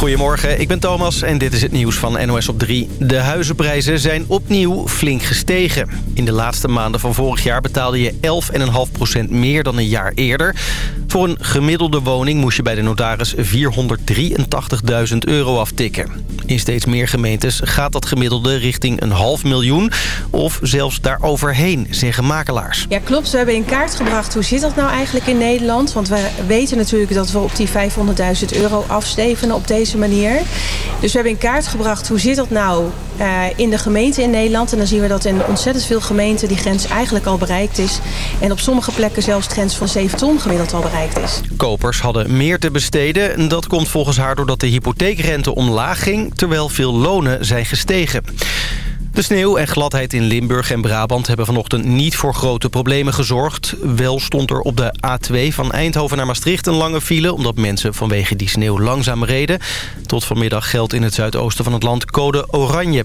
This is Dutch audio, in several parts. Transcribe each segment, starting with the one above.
Goedemorgen, ik ben Thomas en dit is het nieuws van NOS op 3. De huizenprijzen zijn opnieuw flink gestegen. In de laatste maanden van vorig jaar betaalde je 11,5% meer dan een jaar eerder. Voor een gemiddelde woning moest je bij de notaris 483.000 euro aftikken. In steeds meer gemeentes gaat dat gemiddelde richting een half miljoen... of zelfs daaroverheen, zeggen makelaars. Ja, klopt. We hebben in kaart gebracht hoe zit dat nou eigenlijk in Nederland. Want we weten natuurlijk dat we op die 500.000 euro afstevenen op deze manier. Dus we hebben in kaart gebracht hoe zit dat nou uh, in de gemeente in Nederland. En dan zien we dat in ontzettend veel gemeenten die grens eigenlijk al bereikt is. En op sommige plekken zelfs de grens van 7 ton gemiddeld al bereikt is. Kopers hadden meer te besteden. En dat komt volgens haar doordat de hypotheekrente omlaag ging... terwijl veel lonen zijn gestegen. De sneeuw en gladheid in Limburg en Brabant hebben vanochtend niet voor grote problemen gezorgd. Wel stond er op de A2 van Eindhoven naar Maastricht een lange file... omdat mensen vanwege die sneeuw langzaam reden. Tot vanmiddag geldt in het zuidoosten van het land code oranje.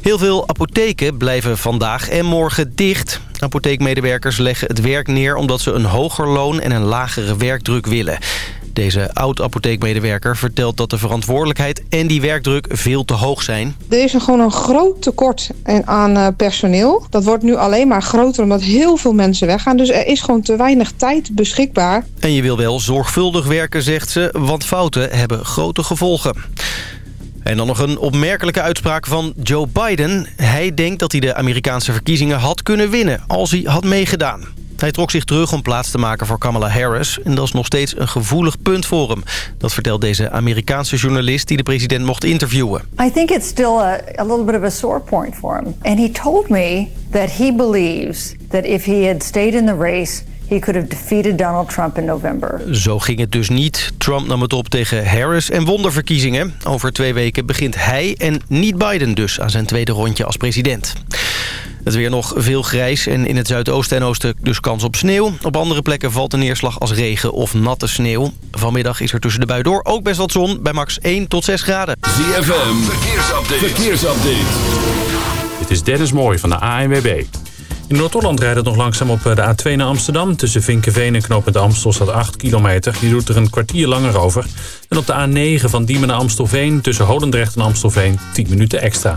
Heel veel apotheken blijven vandaag en morgen dicht. Apotheekmedewerkers leggen het werk neer omdat ze een hoger loon en een lagere werkdruk willen. Deze oud-apotheekmedewerker vertelt dat de verantwoordelijkheid en die werkdruk veel te hoog zijn. Er is gewoon een groot tekort aan eh, personeel. Dat wordt nu alleen maar groter omdat heel veel mensen weggaan. Dus er is gewoon te weinig tijd beschikbaar. En je wil wel zorgvuldig werken, zegt ze, want fouten hebben grote gevolgen. En dan nog een opmerkelijke uitspraak van Joe Biden. Hij denkt dat hij de Amerikaanse verkiezingen had kunnen winnen als hij had meegedaan. Hij trok zich terug om plaats te maken voor Kamala Harris. En dat is nog steeds een gevoelig punt voor hem. Dat vertelt deze Amerikaanse journalist die de president mocht interviewen. I think it's still a, a little bit of a sore point for him. And he told me that he believes that if he had stayed in the race he could have defeated Donald Trump in November. Zo ging het dus niet. Trump nam het op tegen Harris en won de verkiezingen. Over twee weken begint hij en niet Biden dus aan zijn tweede rondje als president. Het weer nog veel grijs en in het zuidoosten en oosten dus kans op sneeuw. Op andere plekken valt de neerslag als regen of natte sneeuw. Vanmiddag is er tussen de bui door ook best wat zon bij max 1 tot 6 graden. ZFM, verkeersupdate. verkeersupdate. Dit is Dennis Mooij van de ANWB. In Noord-Holland rijdt het nog langzaam op eh, de A2 naar Amsterdam. Tussen Vinkenveen en Knoopend Amstel staat 8 kilometer. Die doet er een kwartier langer over. En op de A9 van Diemen naar Amstelveen... tussen Holendrecht en Amstelveen 10 minuten extra.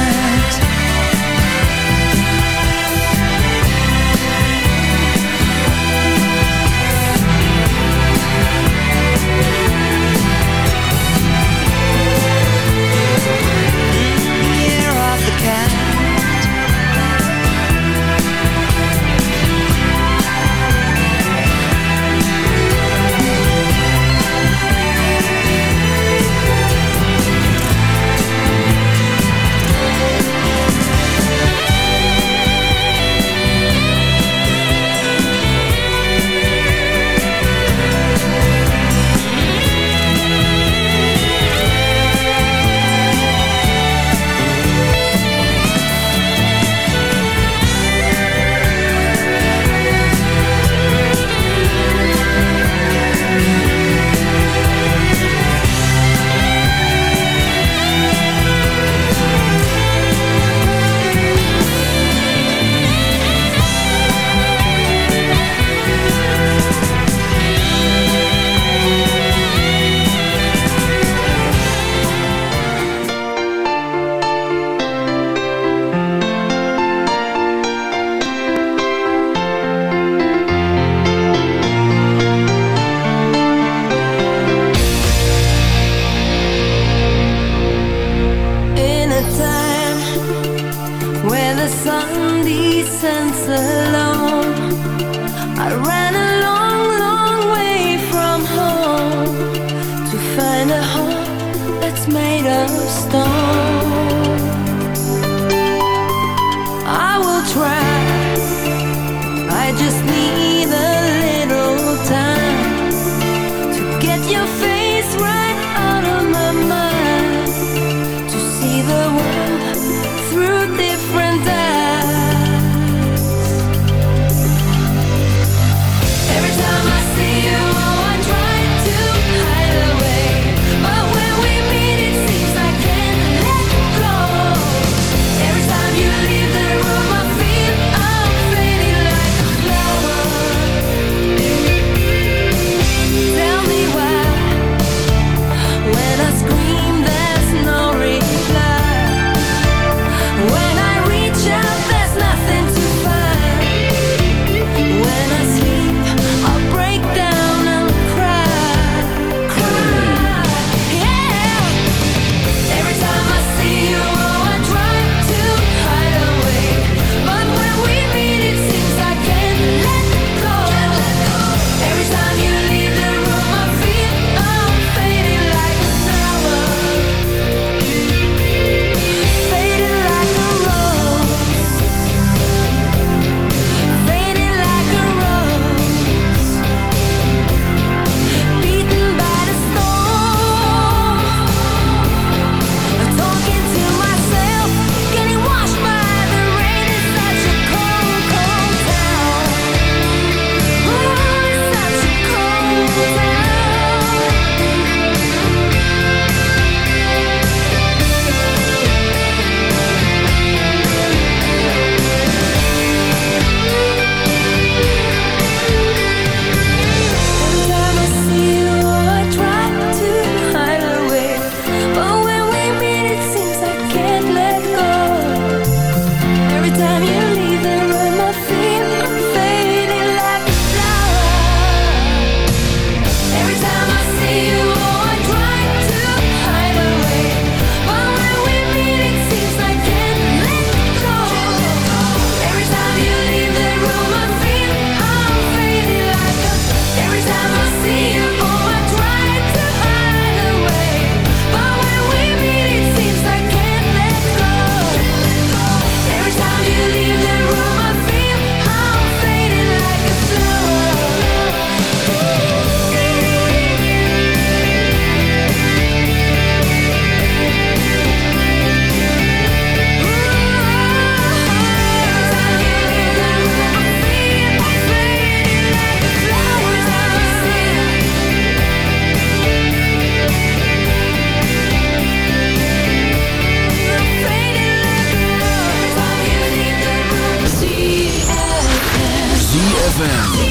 ZFM.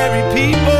ordinary people.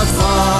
God's.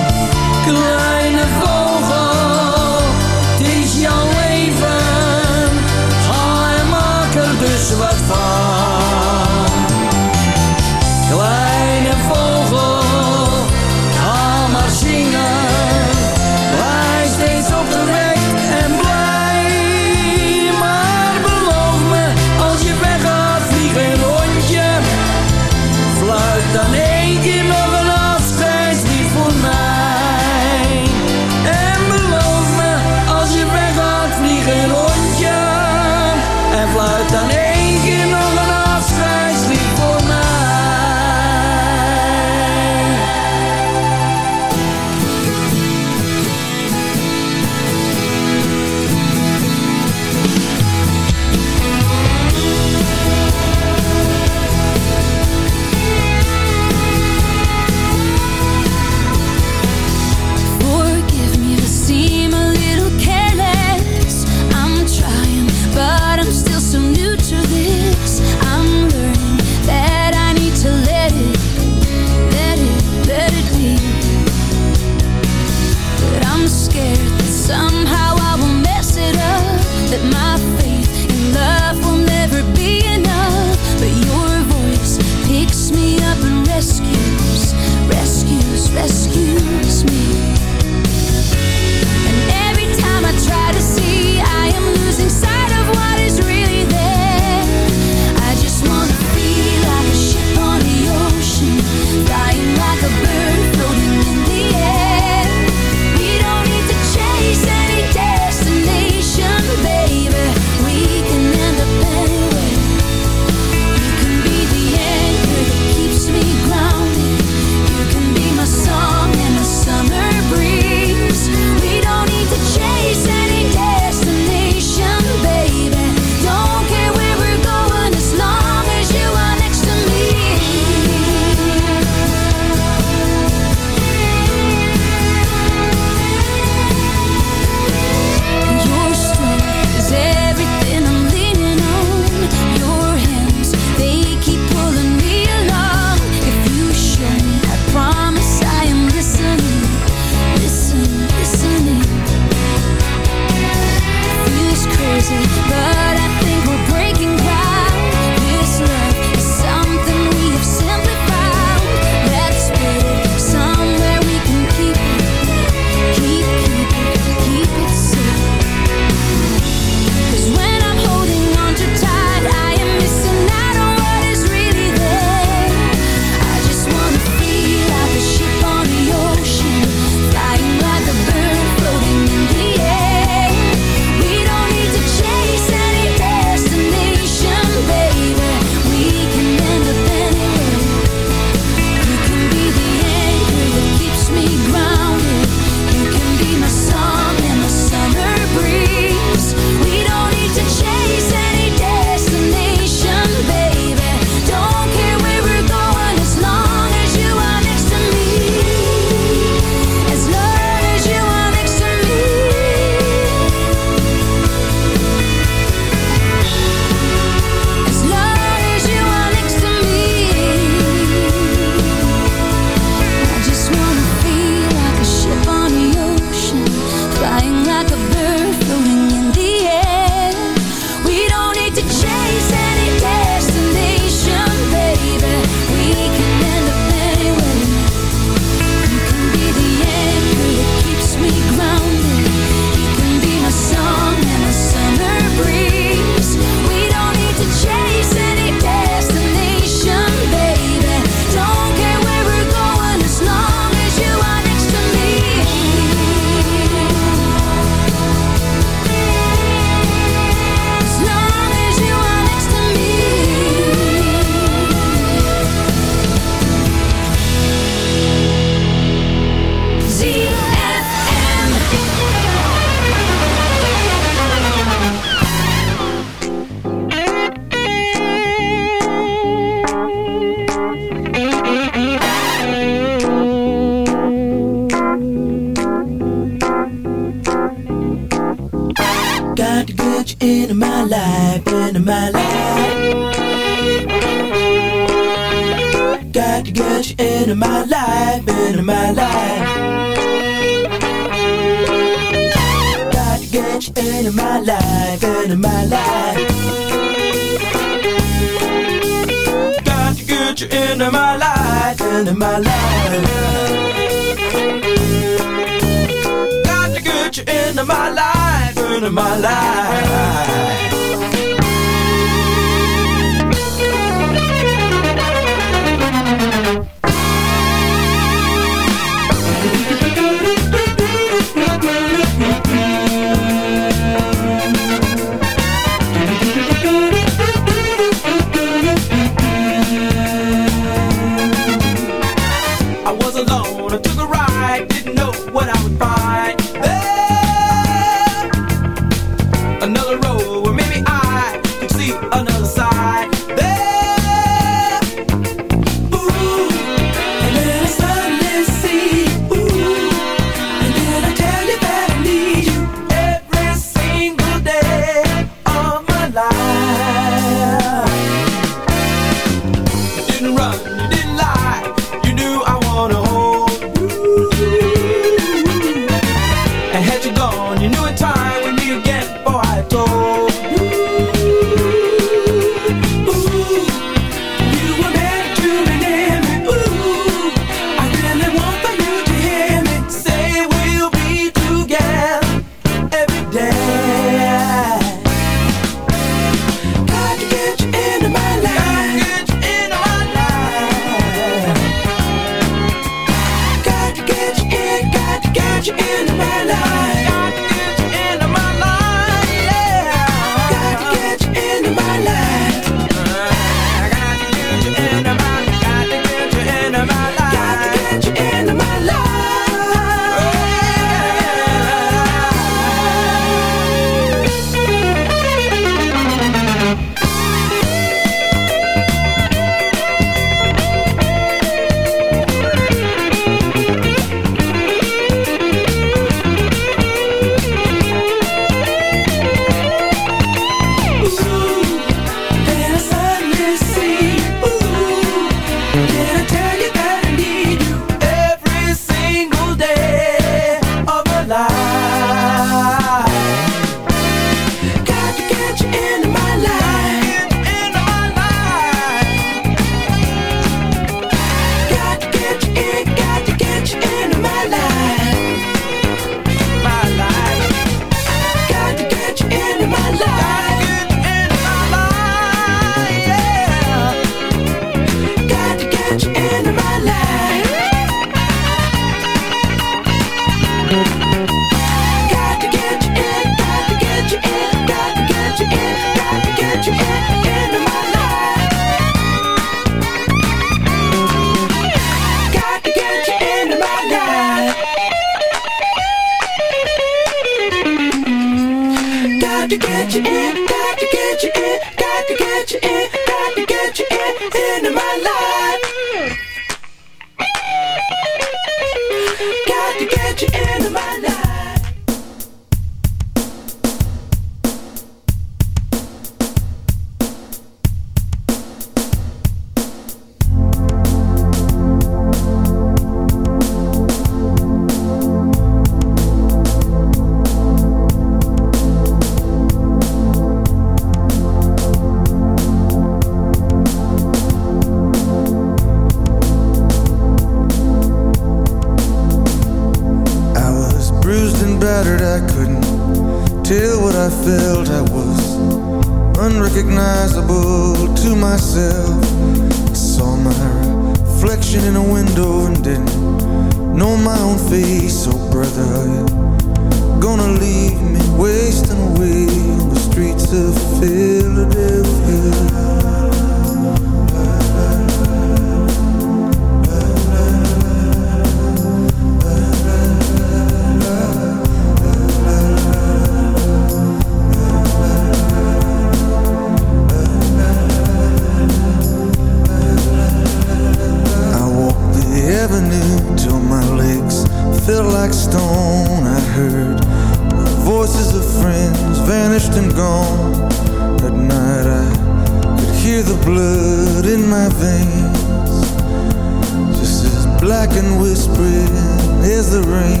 Black and whispering as the rain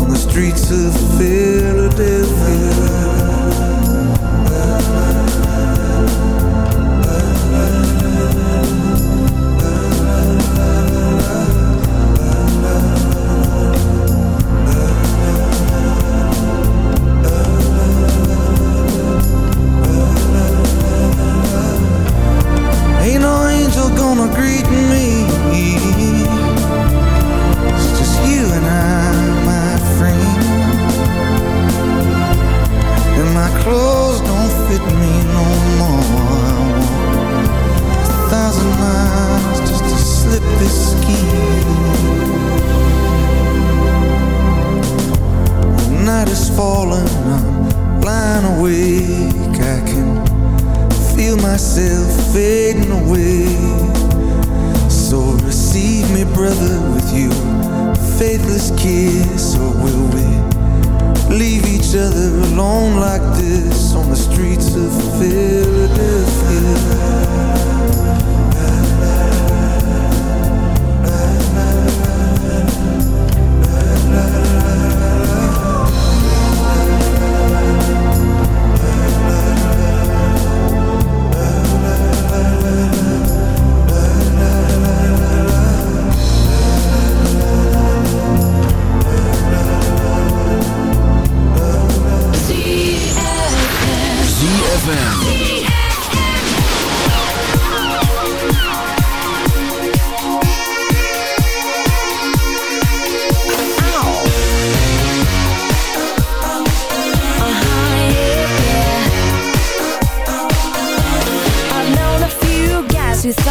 on the streets of Philadelphia.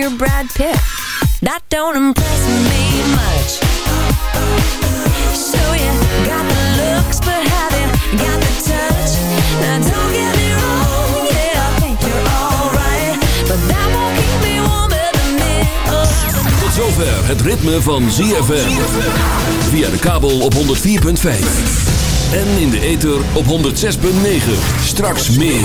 you're Brad Pitt. That don't impress me much. So you got the looks, but have you got the touch? Now don't get me wrong, yeah, I think you're alright, but that won't keep me warm in the middle. Tot zover het ritme van ZFM. Via de kabel op 104.5. En in de ether op 106.9. Straks meer.